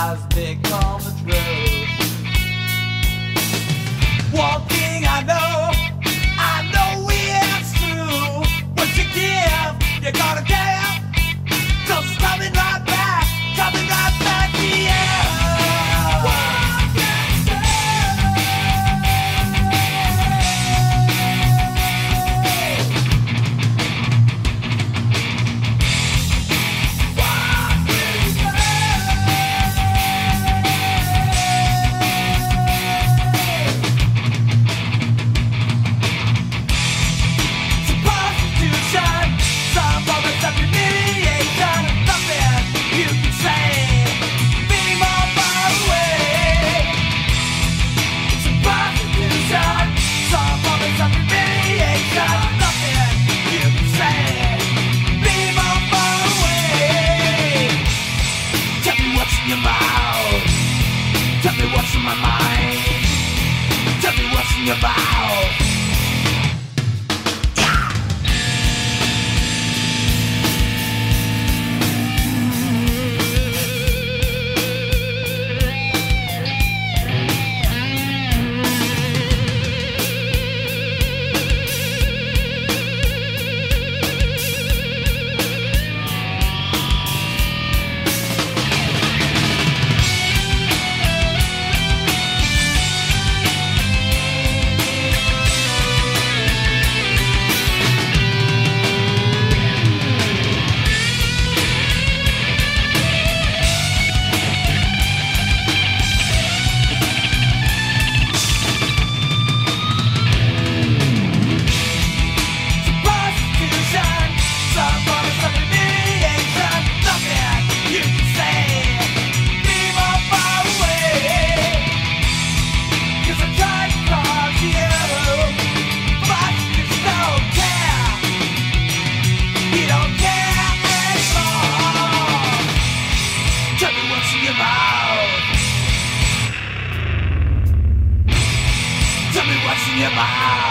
lies become the truth. Walking, I know, I know it's true. What you give, you gotta get. about. nearby.